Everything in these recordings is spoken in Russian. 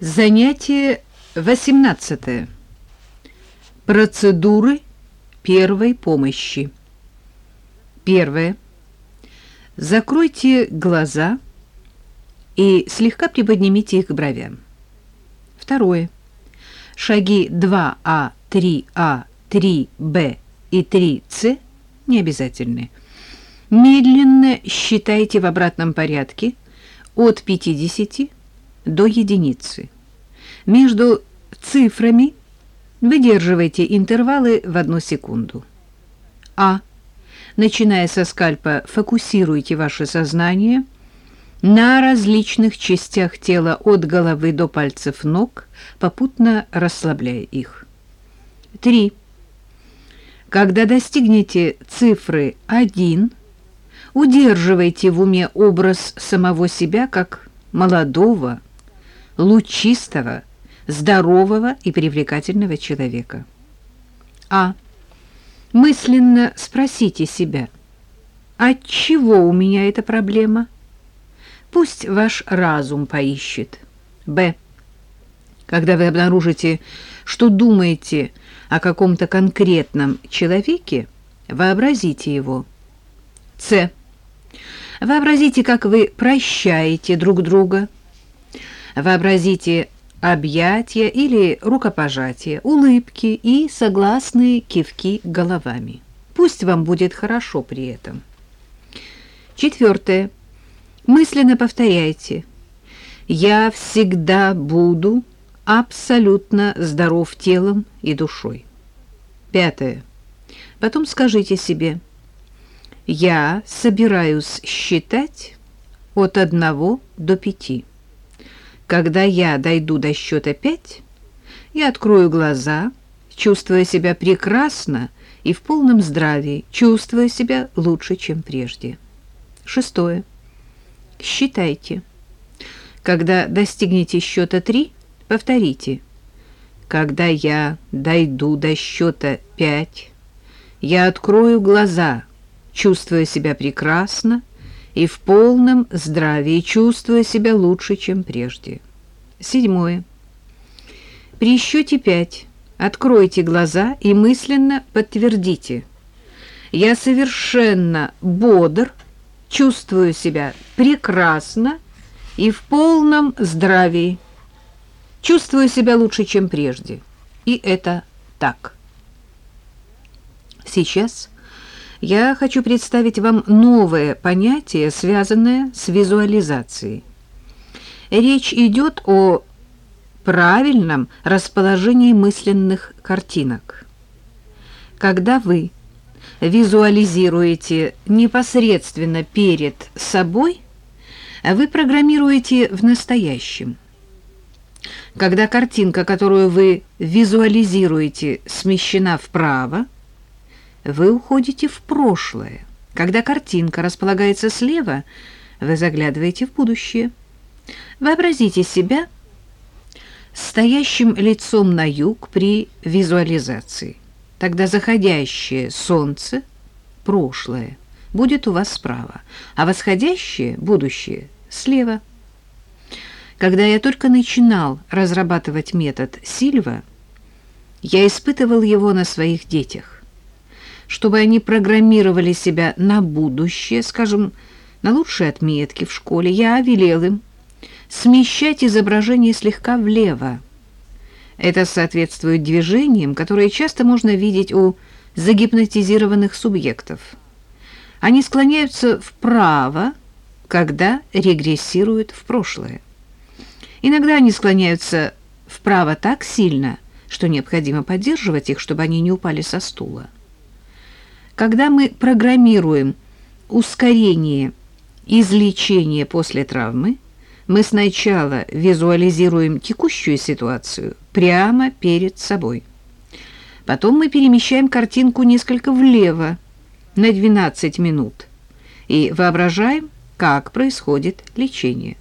Занятие 18. Процедуры первой помощи. Первое. Закройте глаза и слегка приподнимите их к бровям. Второе. Шаги 2А, 3А, 3Б и 3С не обязательны. Медленно считайте в обратном порядке от 50 до единицы. Между цифрами выдерживайте интервалы в одну секунду. А. Начиная со скальпа, фокусируйте ваше сознание на различных частях тела от головы до пальцев ног, попутно расслабляя их. 3. Когда достигнете цифры 1, удерживайте в уме образ самого себя как молодого, лучистого, здорового и привлекательного человека. А. Мысленно спросите себя, от чего у меня эта проблема? Пусть ваш разум поищет. Б. Когда вы обнаружите, что думаете о каком-то конкретном человеке, вообразите его. С. Вообразите, как вы прощаете друг друга. Вообразите объятия или рукопожатия, улыбки и согласные кивки головами. Пусть вам будет хорошо при этом. Четвертое. Мысленно повторяйте. Я всегда буду абсолютно здоров телом и душой. Пятое. Потом скажите себе. Я собираюсь считать от одного до пяти. Когда я дойду до счета пять, я открою глаза, чувствуя себя прекрасно и в полном здравии, чувствуя себя лучше, чем прежде. Шестое. Считайте. Когда достигнете счета три, повторите. Когда я дойду до счета пять, я открою глаза, чувствуя себя прекрасно и в полном здравии, чувствуя себя лучше, чем прежде. Седьмое. При счете пять откройте глаза и мысленно подтвердите. Я совершенно бодр, чувствую себя прекрасно и в полном здравии. Чувствую себя лучше, чем прежде. И это так. Сейчас я хочу представить вам новое понятие, связанное с визуализацией. Речь идет о правильном расположении мысленных картинок. Когда вы визуализируете непосредственно перед собой, вы программируете в настоящем. Когда картинка, которую вы визуализируете, смещена вправо, вы уходите в прошлое. Когда картинка располагается слева, вы заглядываете в будущее. Вообразите себя стоящим лицом на юг при визуализации. Тогда заходящее солнце, прошлое, будет у вас справа, а восходящее, будущее, слева. Когда я только начинал разрабатывать метод Сильва, я испытывал его на своих детях чтобы они программировали себя на будущее, скажем, на лучшие отметки в школе, я велел им смещать изображение слегка влево. Это соответствует движениям, которые часто можно видеть у загипнотизированных субъектов. Они склоняются вправо, когда регрессируют в прошлое. Иногда они склоняются вправо так сильно, что необходимо поддерживать их, чтобы они не упали со стула. Когда мы программируем ускорение излечения после травмы, мы сначала визуализируем текущую ситуацию прямо перед собой. Потом мы перемещаем картинку несколько влево на 12 минут и воображаем, как происходит лечение.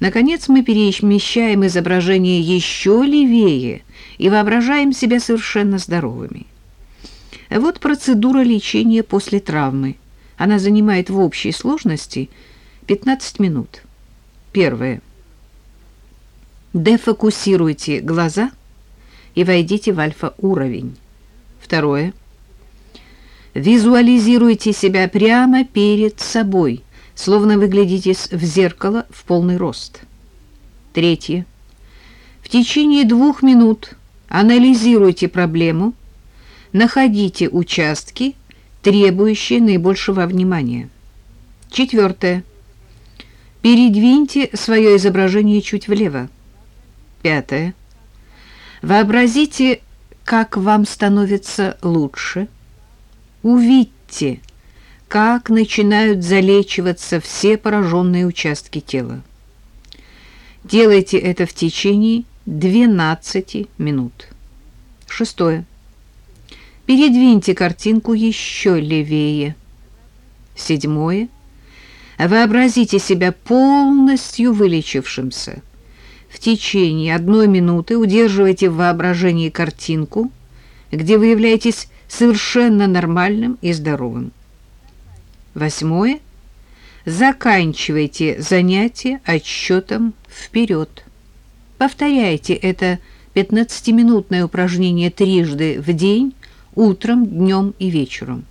Наконец мы перемещаем изображение еще левее и воображаем себя совершенно здоровыми. Вот процедура лечения после травмы. Она занимает в общей сложности 15 минут. Первое. Дефокусируйте глаза и войдите в альфа-уровень. Второе. Визуализируйте себя прямо перед собой, словно вы глядитесь в зеркало в полный рост. Третье. В течение двух минут анализируйте проблему, находите участки, требующие наибольшего внимания. Четвертое. Передвиньте свое изображение чуть влево. Пятое. Вообразите, как вам становится лучше. Увидьте, как начинают залечиваться все пораженные участки тела. Делайте это в течение 12 минут. Шестое. Передвиньте картинку еще левее. Седьмое. Вообразите себя полностью вылечившимся. В течение одной минуты удерживайте в воображении картинку, где вы являетесь совершенно нормальным и здоровым. Восьмое. Заканчивайте занятие отсчетом вперед. Повторяйте это 15-минутное упражнение трижды в день, утром, днем и вечером.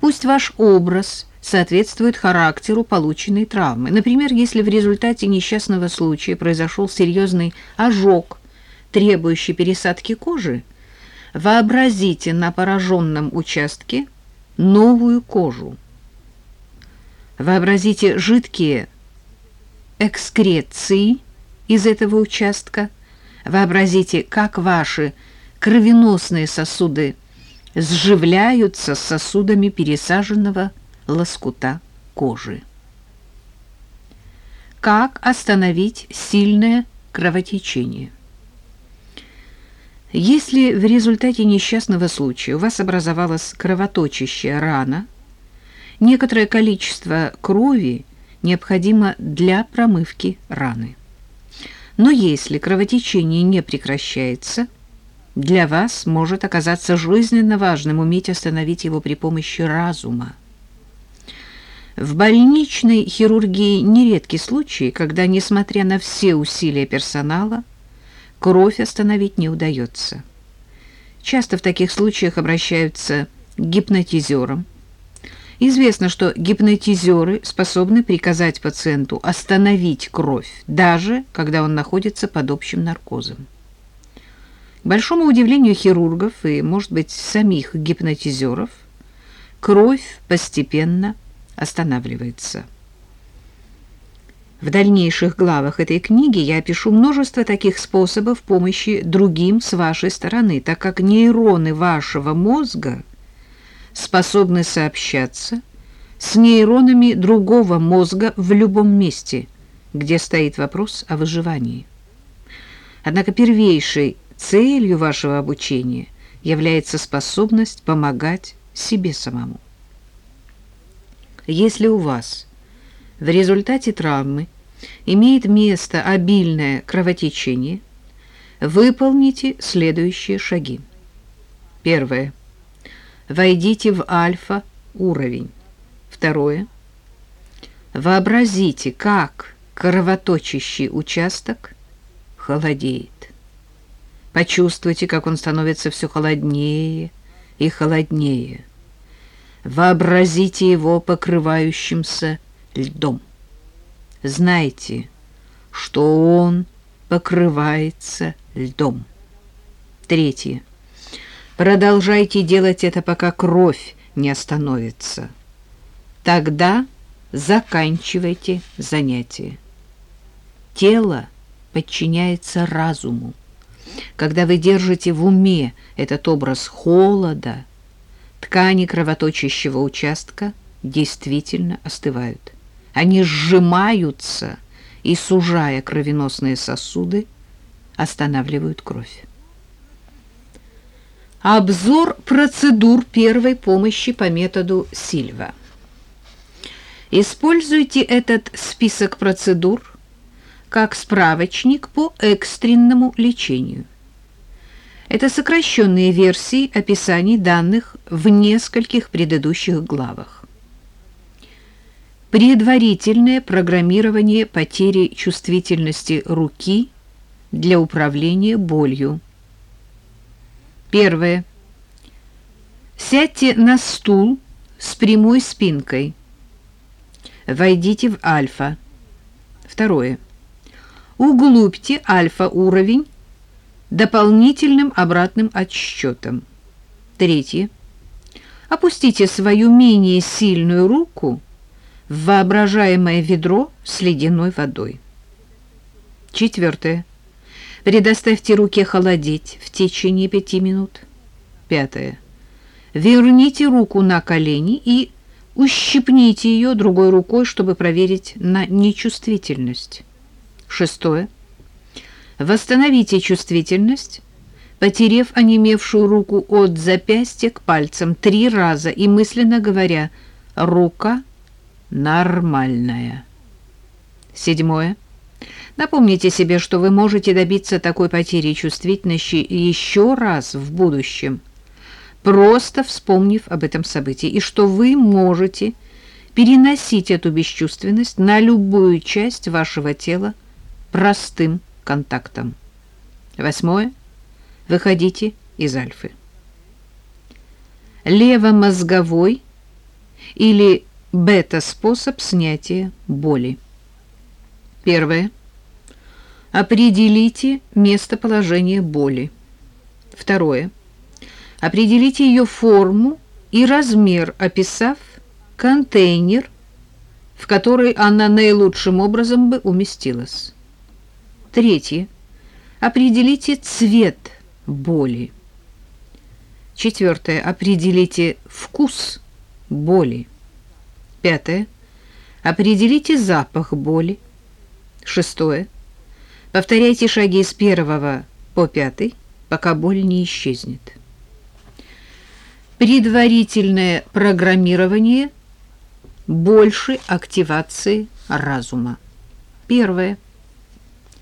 Пусть ваш образ соответствует характеру полученной травмы. Например, если в результате несчастного случая произошел серьезный ожог, требующий пересадки кожи, вообразите на пораженном участке новую кожу. Вообразите жидкие экскреции из этого участка. Вообразите, как ваши кровеносные сосуды сживляются с сосудами пересаженного лоскута кожи. Как остановить сильное кровотечение? Если в результате несчастного случая у вас образовалась кровоточащая рана, некоторое количество крови необходимо для промывки раны. Но если кровотечение не прекращается, для вас может оказаться жизненно важным уметь остановить его при помощи разума. В больничной хирургии нередки случаи, когда, несмотря на все усилия персонала, кровь остановить не удается. Часто в таких случаях обращаются к гипнотизерам, Известно, что гипнотизеры способны приказать пациенту остановить кровь, даже когда он находится под общим наркозом. К большому удивлению хирургов и, может быть, самих гипнотизеров, кровь постепенно останавливается. В дальнейших главах этой книги я опишу множество таких способов помощи другим с вашей стороны, так как нейроны вашего мозга – способны сообщаться с нейронами другого мозга в любом месте, где стоит вопрос о выживании. Однако первейшей целью вашего обучения является способность помогать себе самому. Если у вас в результате травмы имеет место обильное кровотечение, выполните следующие шаги. Первое войдите в альфа-уровень. Второе. Вообразите, как кровоточащий участок холодеет. Почувствуйте, как он становится все холоднее и холоднее. Вообразите его покрывающимся льдом. Знайте, что он покрывается льдом. Третье. Продолжайте делать это, пока кровь не остановится. Тогда заканчивайте занятие. Тело подчиняется разуму. Когда вы держите в уме этот образ холода, ткани кровоточащего участка действительно остывают. Они сжимаются и, сужая кровеносные сосуды, останавливают кровь. Обзор процедур первой помощи по методу Сильва. Используйте этот список процедур как справочник по экстренному лечению. Это сокращенные версии описаний данных в нескольких предыдущих главах. Предварительное программирование потери чувствительности руки для управления болью. Первое. Сядьте на стул с прямой спинкой. Войдите в альфа. Второе. Углубьте альфа-уровень дополнительным обратным отсчетом. Третье. Опустите свою менее сильную руку в воображаемое ведро с ледяной водой. Четвертое. Предоставьте руке холодеть в течение пяти минут. Пятое. Верните руку на колени и ущипните ее другой рукой, чтобы проверить на нечувствительность. Шестое. Восстановите чувствительность, потерев онемевшую руку от запястья к пальцам три раза и мысленно говоря «рука нормальная». Седьмое. Напомните себе, что вы можете добиться такой потери чувствительности еще раз в будущем, просто вспомнив об этом событии, и что вы можете переносить эту бесчувственность на любую часть вашего тела простым контактом. Восьмое. Выходите из альфы. Левомозговой или бета-способ снятия боли. Первое. Определите местоположение боли. Второе. Определите ее форму и размер, описав контейнер, в который она наилучшим образом бы уместилась. Третье. Определите цвет боли. Четвертое. Определите вкус боли. Пятое. Определите запах боли. Шестое. Повторяйте шаги с первого по пятый, пока боль не исчезнет. Предварительное программирование больше активации разума. Первое.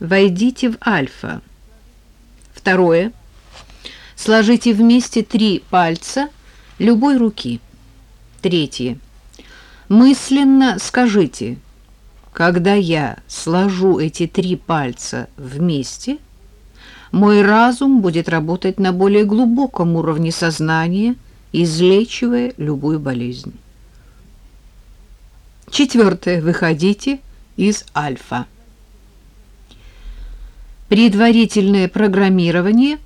Войдите в альфа. Второе. Сложите вместе три пальца любой руки. Третье. Мысленно скажите – когда я сложу эти три пальца вместе, мой разум будет работать на более глубоком уровне сознания, излечивая любую болезнь. Четвертое. Выходите из альфа. Предварительное программирование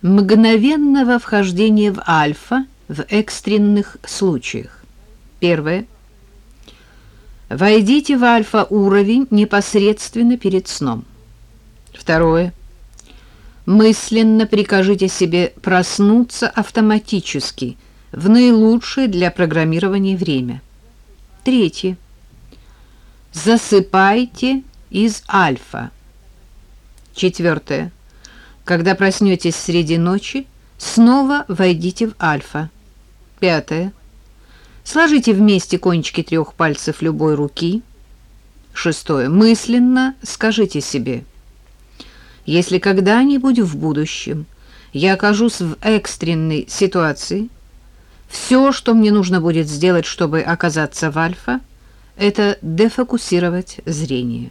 мгновенного вхождения в альфа в экстренных случаях. Первое. Войдите в альфа-уровень непосредственно перед сном. Второе. Мысленно прикажите себе проснуться автоматически в наилучшее для программирования время. Третье. Засыпайте из альфа. Четвертое. Когда проснетесь среди ночи, снова войдите в альфа. Пятое. Сложите вместе кончики трех пальцев любой руки. Шестое. Мысленно скажите себе, если когда-нибудь в будущем я окажусь в экстренной ситуации, все, что мне нужно будет сделать, чтобы оказаться в альфа, это дефокусировать зрение.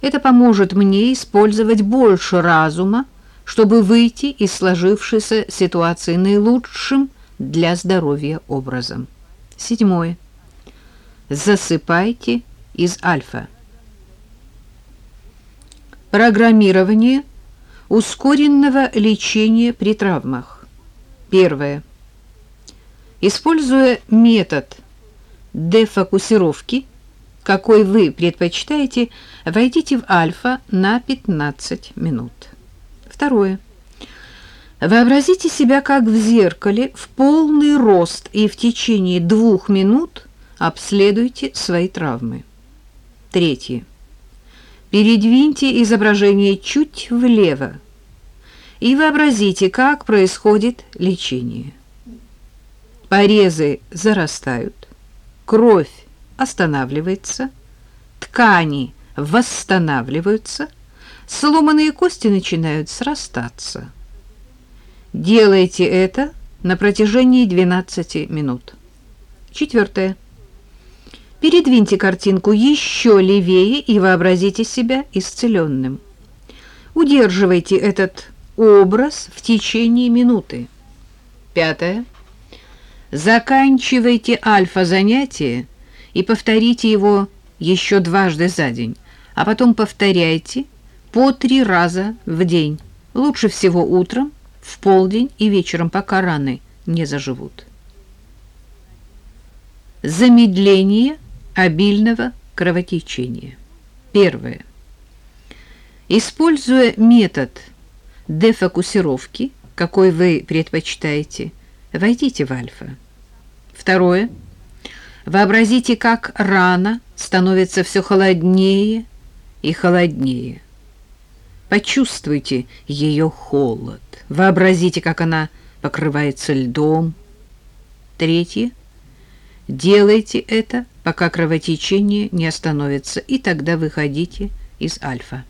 Это поможет мне использовать больше разума, чтобы выйти из сложившейся ситуации наилучшим для здоровья образом. Седьмое. Засыпайте из альфа. Программирование ускоренного лечения при травмах. Первое. Используя метод дефокусировки, какой вы предпочитаете, войдите в альфа на 15 минут. Второе. Вообразите себя как в зеркале в полный рост и в течение двух минут обследуйте свои травмы. Третье. Передвиньте изображение чуть влево и вообразите, как происходит лечение. Порезы зарастают, кровь останавливается, ткани восстанавливаются, сломанные кости начинают срастаться. Делайте это на протяжении 12 минут. Четвертое. Передвиньте картинку еще левее и вообразите себя исцеленным. Удерживайте этот образ в течение минуты. Пятое. Заканчивайте альфа-занятие и повторите его еще дважды за день, а потом повторяйте по три раза в день, лучше всего утром, в полдень и вечером, пока раны не заживут. Замедление обильного кровотечения. Первое. Используя метод дефокусировки, какой вы предпочитаете, войдите в альфа. Второе. Вообразите, как рана становится все холоднее и холоднее. Почувствуйте ее холод. Вообразите, как она покрывается льдом. Третье. Делайте это, пока кровотечение не остановится, и тогда выходите из альфа.